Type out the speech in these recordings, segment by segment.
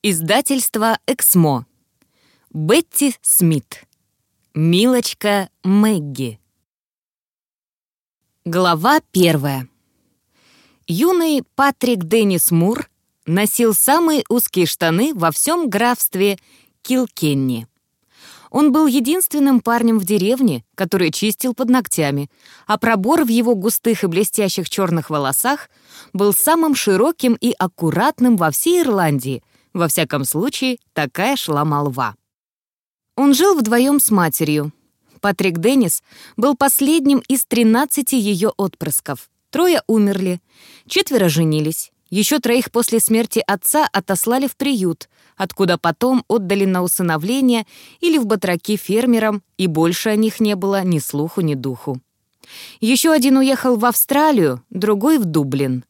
Издательство «Эксмо». Бетти Смит. Милочка Мэгги. Глава первая. Юный Патрик Деннис Мур носил самые узкие штаны во всем графстве Килкенни. Он был единственным парнем в деревне, который чистил под ногтями, а пробор в его густых и блестящих черных волосах был самым широким и аккуратным во всей Ирландии. Во всяком случае, такая шла молва. Он жил вдвоем с матерью. Патрик Деннис был последним из 13 ее отпрысков. Трое умерли, четверо женились. Еще троих после смерти отца отослали в приют, откуда потом отдали на усыновление или в батраки фермерам, и больше о них не было ни слуху, ни духу. Еще один уехал в Австралию, другой — в Дублин.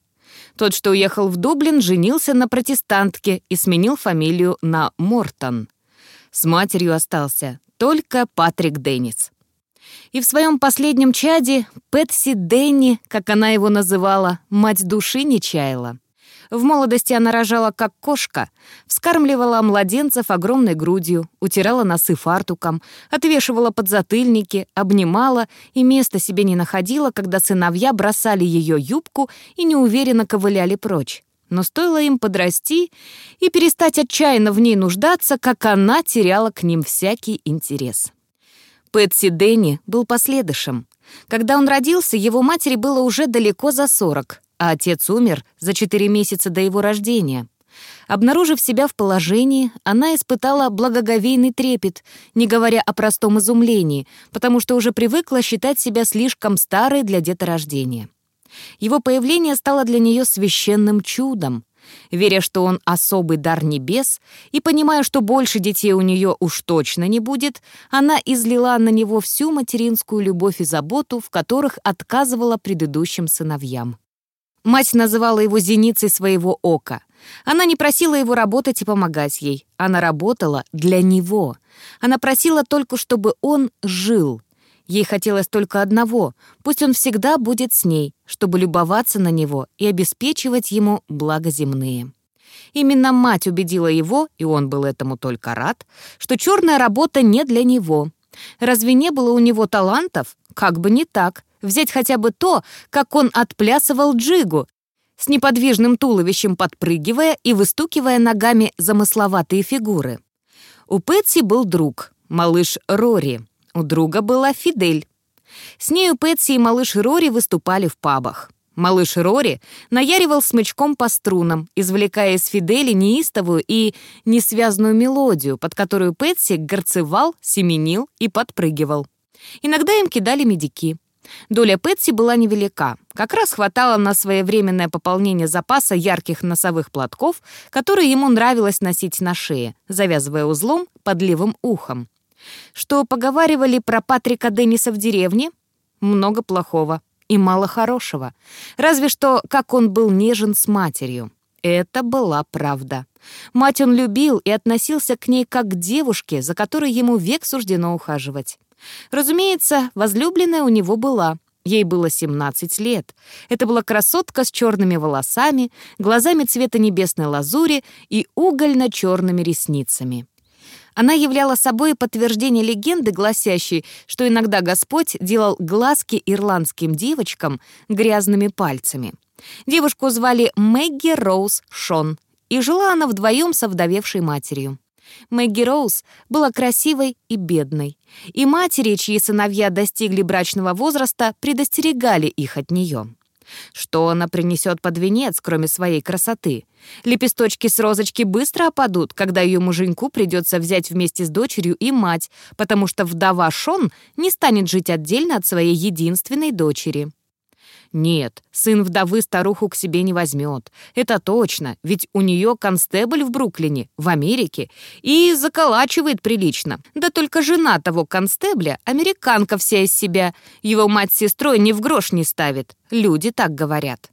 Тот, что уехал в Дублин, женился на протестантке и сменил фамилию на Мортон. С матерью остался только Патрик Деннис. И в своем последнем чаде Пэтси Денни, как она его называла, мать души не чаяла. В молодости она рожала как кошка, вскармливала младенцев огромной грудью, утирала носы фартуком, отвешивала подзатыльники, обнимала и места себе не находила, когда сыновья бросали ее юбку и неуверенно ковыляли прочь. Но стоило им подрасти и перестать отчаянно в ней нуждаться, как она теряла к ним всякий интерес. Пэтси Дэнни был последующим. Когда он родился, его матери было уже далеко за сорок, а отец умер за четыре месяца до его рождения. Обнаружив себя в положении, она испытала благоговейный трепет, не говоря о простом изумлении, потому что уже привыкла считать себя слишком старой для деторождения. Его появление стало для нее священным чудом. Веря, что он особый дар небес, и понимая, что больше детей у нее уж точно не будет, она излила на него всю материнскую любовь и заботу, в которых отказывала предыдущим сыновьям. Мать называла его зеницей своего ока. Она не просила его работать и помогать ей. Она работала для него. Она просила только, чтобы он жил. Ей хотелось только одного — пусть он всегда будет с ней, чтобы любоваться на него и обеспечивать ему благо земные. Именно мать убедила его, и он был этому только рад, что черная работа не для него. Разве не было у него талантов? Как бы не так. Взять хотя бы то, как он отплясывал джигу, с неподвижным туловищем подпрыгивая и выстукивая ногами замысловатые фигуры. У Пэтси был друг, малыш Рори. У друга была Фидель. С нею Пэтси и малыш Рори выступали в пабах. Малыш Рори наяривал смычком по струнам, извлекая из Фидели неистовую и несвязную мелодию, под которую Пэтси горцевал, семенил и подпрыгивал. Иногда им кидали медики. Доля Пэтси была невелика. Как раз хватало на своевременное пополнение запаса ярких носовых платков, которые ему нравилось носить на шее, завязывая узлом под левым ухом. Что поговаривали про Патрика Денниса в деревне? Много плохого и мало хорошего. Разве что, как он был нежен с матерью. Это была правда. Мать он любил и относился к ней как к девушке, за которой ему век суждено ухаживать. Разумеется, возлюбленная у него была. Ей было 17 лет. Это была красотка с черными волосами, глазами цвета небесной лазури и угольно-черными ресницами. Она являла собой подтверждение легенды, гласящей, что иногда Господь делал глазки ирландским девочкам грязными пальцами. Девушку звали Мэгги Роуз Шон, и жила она вдвоем со вдовевшей матерью. Мэгги Роуз была красивой и бедной, и матери, чьи сыновья достигли брачного возраста, предостерегали их от нее. Что она принесет под венец, кроме своей красоты? Лепесточки с розочки быстро опадут, когда ее муженьку придется взять вместе с дочерью и мать, потому что вдова Шон не станет жить отдельно от своей единственной дочери. Нет, сын вдовы старуху к себе не возьмет. Это точно, ведь у нее констебль в Бруклине, в Америке, и заколачивает прилично. Да только жена того констебля, американка вся из себя, его мать с сестрой ни в грош не ставит. Люди так говорят.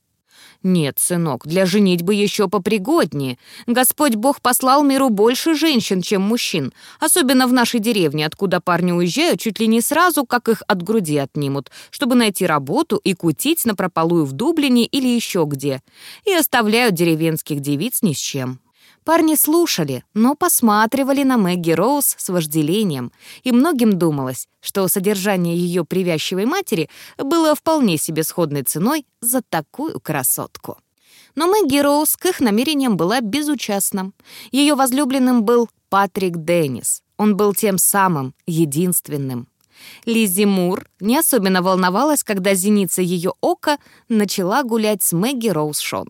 «Нет, сынок, для женитьбы еще попригоднее. Господь Бог послал миру больше женщин, чем мужчин, особенно в нашей деревне, откуда парни уезжают чуть ли не сразу, как их от груди отнимут, чтобы найти работу и кутить напропалую в Дублине или еще где, и оставляют деревенских девиц ни с чем». Парни слушали, но посматривали на Мэгги Роуз с вожделением, и многим думалось, что содержание ее привязчивой матери было вполне себе сходной ценой за такую красотку. Но Мэгги Роуз к их намерениям была безучастна. Ее возлюбленным был Патрик Деннис. Он был тем самым, единственным. Лиззи Мур не особенно волновалась, когда зеница ее ока начала гулять с Мэгги Роуз Шон.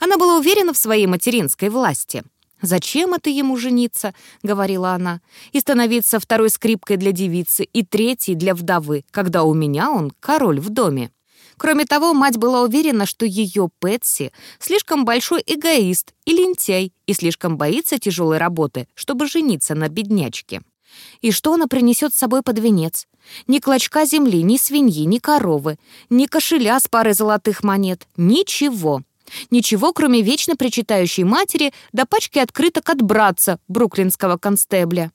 Она была уверена в своей материнской власти. «Зачем это ему жениться?» — говорила она. «И становиться второй скрипкой для девицы и третьей для вдовы, когда у меня он король в доме». Кроме того, мать была уверена, что ее Пэтси слишком большой эгоист и лентяй и слишком боится тяжелой работы, чтобы жениться на беднячке. И что она принесет с собой под венец? Ни клочка земли, ни свиньи, ни коровы, ни кошеля с парой золотых монет. Ничего. Ничего, кроме вечно причитающей матери до пачки открыток от братца, бруклинского констебля.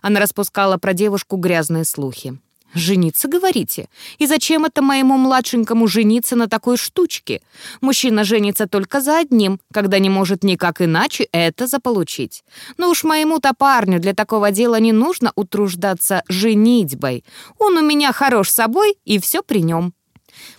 Она распускала про девушку грязные слухи. «Жениться, говорите? И зачем это моему младшенькому жениться на такой штучке? Мужчина женится только за одним, когда не может никак иначе это заполучить. Но уж моему-то парню для такого дела не нужно утруждаться женитьбой. Он у меня хорош собой, и все при нем».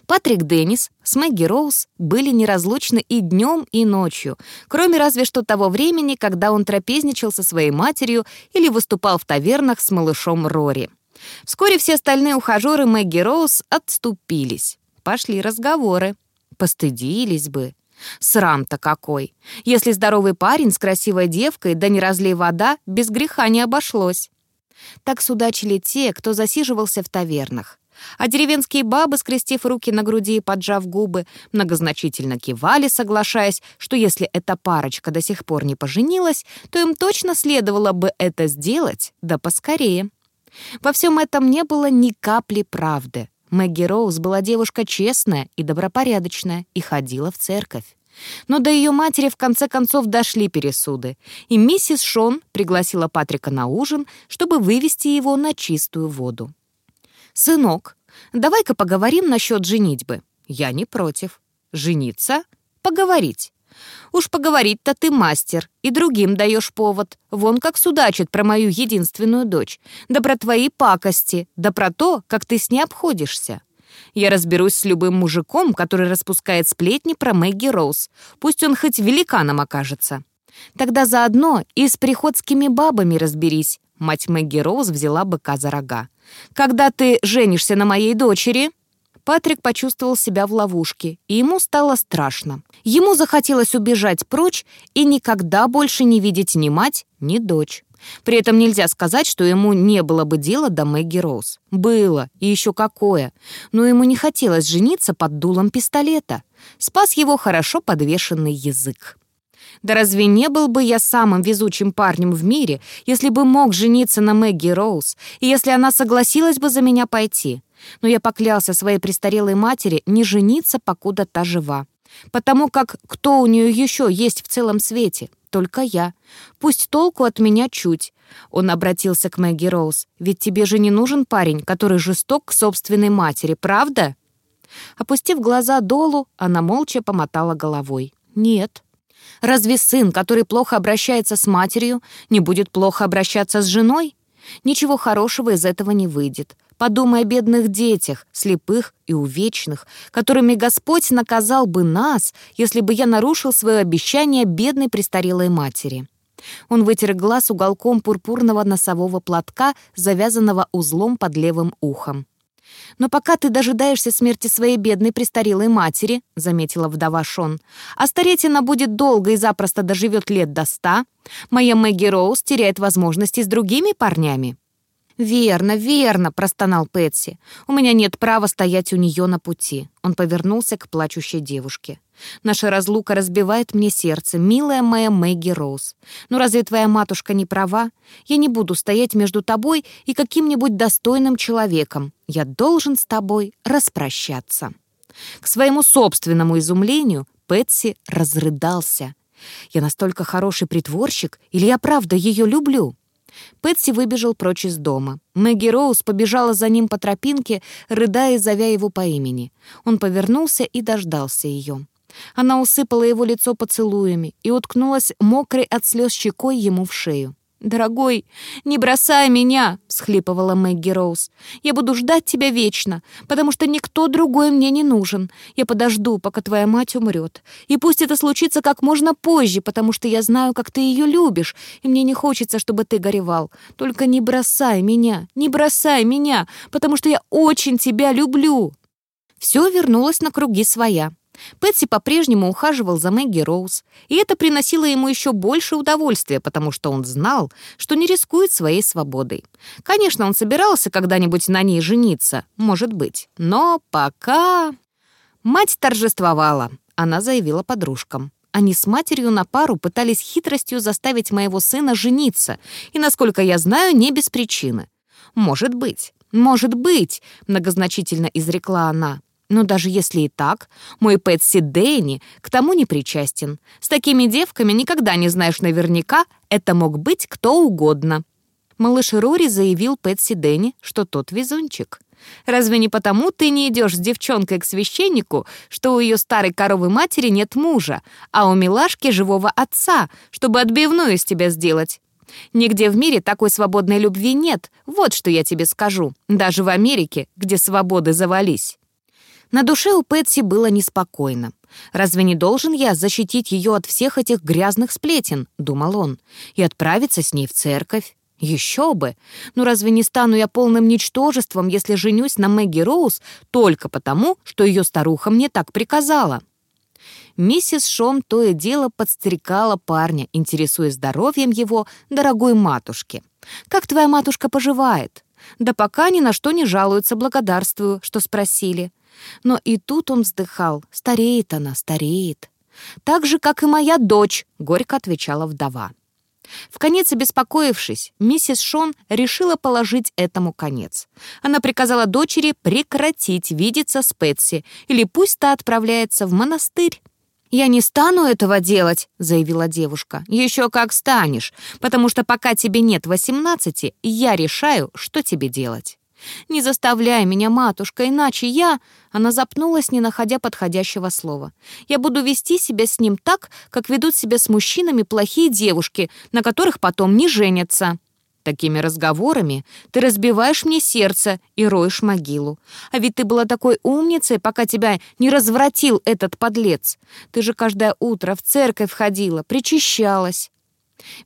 Патрик Деннис с Мэгги Роуз были неразлучны и днем, и ночью, кроме разве что того времени, когда он трапезничал со своей матерью или выступал в тавернах с малышом Рори. Вскоре все остальные ухажеры Мэгги Роуз отступились. Пошли разговоры. Постыдились бы. Срам-то какой! Если здоровый парень с красивой девкой, да не разлей вода, без греха не обошлось. Так судачили те, кто засиживался в тавернах. А деревенские бабы, скрестив руки на груди и поджав губы, многозначительно кивали, соглашаясь, что если эта парочка до сих пор не поженилась, то им точно следовало бы это сделать, да поскорее. Во всем этом не было ни капли правды. Мэгги Роуз была девушка честная и добропорядочная и ходила в церковь. Но до ее матери в конце концов дошли пересуды, и миссис Шон пригласила Патрика на ужин, чтобы вывести его на чистую воду. «Сынок, давай-ка поговорим насчет женитьбы». «Я не против». «Жениться? Поговорить». «Уж поговорить-то ты мастер, и другим даешь повод. Вон как судачит про мою единственную дочь. Да про твои пакости, да про то, как ты с ней обходишься». Я разберусь с любым мужиком, который распускает сплетни про Мэгги Роуз. Пусть он хоть великаном окажется. Тогда заодно и с приходскими бабами разберись. Мать Мэгги Роуз взяла быка за рога. «Когда ты женишься на моей дочери?» Патрик почувствовал себя в ловушке, и ему стало страшно. Ему захотелось убежать прочь и никогда больше не видеть ни мать, ни дочь. При этом нельзя сказать, что ему не было бы дела до Мэгги Роуз. Было, и еще какое. Но ему не хотелось жениться под дулом пистолета. Спас его хорошо подвешенный язык. Да разве не был бы я самым везучим парнем в мире, если бы мог жениться на Мэгги Роуз, и если она согласилась бы за меня пойти? Но я поклялся своей престарелой матери не жениться, покуда та жива. Потому как кто у нее еще есть в целом свете? Только я. Пусть толку от меня чуть. Он обратился к Мэгги Роуз. «Ведь тебе же не нужен парень, который жесток к собственной матери, правда?» Опустив глаза долу, она молча помотала головой. «Нет». Разве сын, который плохо обращается с матерью, не будет плохо обращаться с женой? Ничего хорошего из этого не выйдет. Подумай о бедных детях, слепых и увечных, которыми Господь наказал бы нас, если бы я нарушил свое обещание бедной престарелой матери. Он вытер глаз уголком пурпурного носового платка, завязанного узлом под левым ухом. «Но пока ты дожидаешься смерти своей бедной престарелой матери», — заметила вдова Шон, «а стареть она будет долго и запросто доживет лет до ста, моя Мэгги Роуз теряет возможности с другими парнями». «Верно, верно», — простонал Пэтси. «У меня нет права стоять у нее на пути». Он повернулся к плачущей девушке. «Наша разлука разбивает мне сердце, милая моя Мэгги Роуз. Но разве твоя матушка не права? Я не буду стоять между тобой и каким-нибудь достойным человеком. Я должен с тобой распрощаться». К своему собственному изумлению Пэтси разрыдался. «Я настолько хороший притворщик, или я правда ее люблю?» Пэтси выбежал прочь из дома. Мэгги Роуз побежала за ним по тропинке, рыдая и зовя его по имени. Он повернулся и дождался ее. Она усыпала его лицо поцелуями и уткнулась мокрой от слез щекой ему в шею. «Дорогой, не бросай меня!» — всхлипывала Мэгги Роуз. «Я буду ждать тебя вечно, потому что никто другой мне не нужен. Я подожду, пока твоя мать умрет. И пусть это случится как можно позже, потому что я знаю, как ты ее любишь, и мне не хочется, чтобы ты горевал. Только не бросай меня, не бросай меня, потому что я очень тебя люблю!» Все вернулось на круги своя. Пэтси по-прежнему ухаживал за Мэгги Роуз, и это приносило ему еще больше удовольствия, потому что он знал, что не рискует своей свободой. Конечно, он собирался когда-нибудь на ней жениться, может быть, но пока... Мать торжествовала, она заявила подружкам. Они с матерью на пару пытались хитростью заставить моего сына жениться, и, насколько я знаю, не без причины. «Может быть, может быть», — многозначительно изрекла она. Но даже если и так, мой Пэтси Дэнни к тому не причастен. С такими девками никогда не знаешь наверняка, это мог быть кто угодно. Малыш Рори заявил Пэтси Дэнни, что тот везунчик. Разве не потому ты не идешь с девчонкой к священнику, что у ее старой коровы матери нет мужа, а у милашки живого отца, чтобы отбивную из тебя сделать? Нигде в мире такой свободной любви нет, вот что я тебе скажу, даже в Америке, где свободы завались. На душе у Пэтси было неспокойно. «Разве не должен я защитить ее от всех этих грязных сплетен?» — думал он. «И отправиться с ней в церковь?» Еще бы! Ну разве не стану я полным ничтожеством, если женюсь на Мэгги Роуз только потому, что ее старуха мне так приказала?» Миссис Шон то и дело подстрекала парня, интересуясь здоровьем его дорогой матушки. «Как твоя матушка поживает?» «Да пока ни на что не жалуется, благодарствую, что спросили. Но и тут он вздыхал. «Стареет она, стареет». «Так же, как и моя дочь», — горько отвечала вдова. В конец обеспокоившись, миссис Шон решила положить этому конец. Она приказала дочери прекратить видеться с Пэтси, или пусть та отправляется в монастырь. «Я не стану этого делать», — заявила девушка. «Еще как станешь, потому что пока тебе нет восемнадцати, я решаю, что тебе делать». «Не заставляй меня, матушка, иначе я...» Она запнулась, не находя подходящего слова. «Я буду вести себя с ним так, как ведут себя с мужчинами плохие девушки, на которых потом не женятся». Такими разговорами ты разбиваешь мне сердце и роешь могилу. А ведь ты была такой умницей, пока тебя не развратил этот подлец. Ты же каждое утро в церковь ходила, причащалась.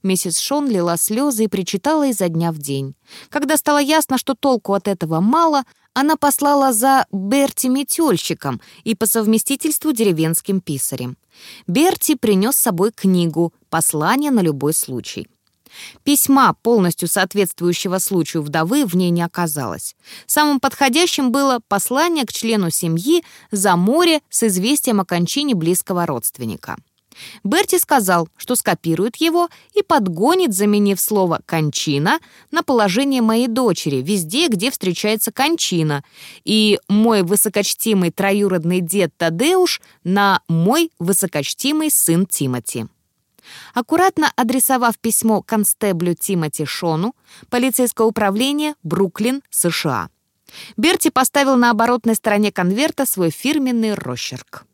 Миссис Шон лила слезы и причитала изо дня в день. Когда стало ясно, что толку от этого мало, она послала за Берти метельщиком и по совместительству деревенским писарем. Берти принес с собой книгу «Послание на любой случай». Письма, полностью соответствующего случаю вдовы, в ней не оказалось. Самым подходящим было послание к члену семьи за море с известием о кончине близкого родственника. Берти сказал, что скопирует его и подгонит, заменив слово «кончина» на положение моей дочери везде, где встречается кончина, и мой высокочтимый троюродный дед Тадеуш на мой высокочтимый сын Тимати. Аккуратно адресовав письмо констеблю Тимоти Шону, полицейское управление Бруклин, США. Берти поставил на оборотной стороне конверта свой фирменный росчерк.